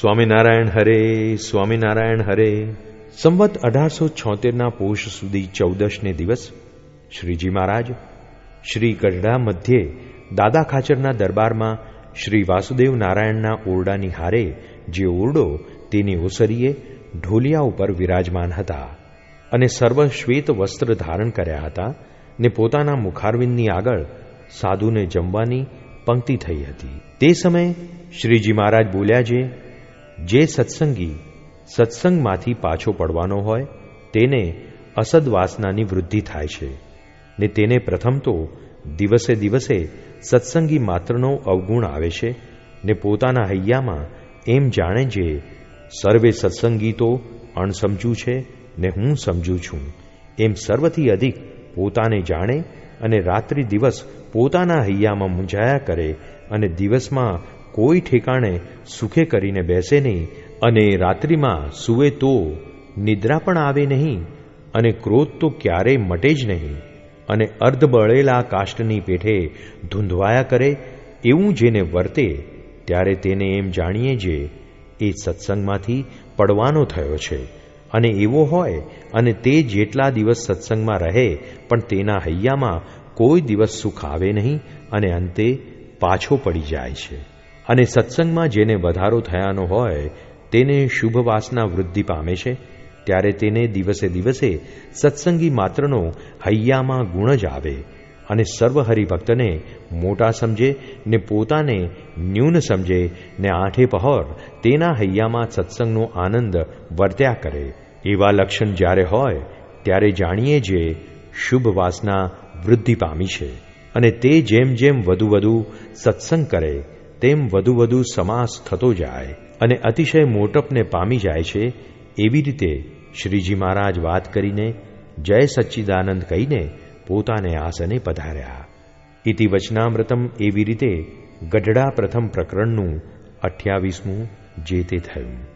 સ્વામિનારાયણ હરે સ્વામિનારાયણ હરે. સંવત અઢારસો છોતેરના પોષ સુધી ચૌદશને દિવસ શ્રીજી મહારાજ, શ્રી ગઢડા મધ્યે દાદા ખાચરના દરબારમાં શ્રી વાસુદેવ નારાયણના ઓરડાની હારે જે ઓરડો તેની ઓસરીએ, ઢોલિયા ઉપર વિરાજમાન હતા અને સર્વ શ્વેત વસ્ત્ર ધારણ કર્યા હતા ને પોતાના મુખારવિંદની આગળ સાધુને જમવાની પંક્તિ થઈ હતી. તે સમયે શ્રીજી મહારાજ બોલ્યા છે જે સત્સંગી સત્સંગમાંથી પાછો પડવાનો હોય, તેને અસદવાસનાની વૃદ્ધિ થાય છે. ને તેને પ્રથમ તો દિવસે દિવસે સત્સંગી માત્રનો અવગુણ આવે છે ને પોતાના હૈયામાં એમ જાણે જે સર્વે સત્સંગી તો અણસમજું છે ને હું સમજું છું. એમ સર્વથી અધિક પોતાને જાણે અને રાત્રિ દિવસ પોતાના હૈયામાં મૂંઝાયા કરે અને દિવસમાં કોઈ ઠેકાણે સુખે કરીને બેસે નહીં અને રાત્રિમાં સુવે તો નિદ્રા પણ આવે નહીં અને ક્રોધ તો ક્યારેય મટે જ નહીં અને અર્ધ બળેલા કાષ્ટની પેઠે ધૂંધવાયા કરે એવું જેને વર્તે ત્યારે તેને એમ જાણીએ જે એ સત્સંગમાંથી પડવાનો થયો છે અને એવો હોય અને તે જેટલા દિવસ સત્સંગમાં રહે પણ તેના હૈયામાં કોઈ દિવસ સુખ આવે નહીં અને અંતે પાછો પડી જાય છે. અને સત્સંગમાં જેને વધારો થયાનો હોય, તેને શુભ વાસના વૃદ્ધિ પામે છે, ત્યારે તેને દિવસે દિવસે સત્સંગી માત્રનો હૈયામાં ગુણ જ આવે અને સર્વ હરિભક્તને મોટા સમજે ને પોતાને ન્યૂન સમજે ને આઠે પહોર તેના હૈયામાં સત્સંગનો આનંદ વર્ત્યા કરે. એવા લક્ષણ જ્યારે હોય, ત્યારે જાણીએ જે શુભ વાસના વૃદ્ધિ પામી છે અને તે જેમ જેમ વધુ વધુ સત્સંગ કરે તેમ વધુ વધુ સમાસ થતો જાય અને અતિશય મોટપને પામી જાય છે, એવી રીતે શ્રીજી મહારાજ વાત કરીને જય સચ્ચિદાનંદ કહીને પોતાને આસને પધાર્યા. ઇતિ વચનામૃતમ એવી રીતે ગઢડા પ્રથમ પ્રકરણનું અઠ્યાવીસમું જે તે થયું.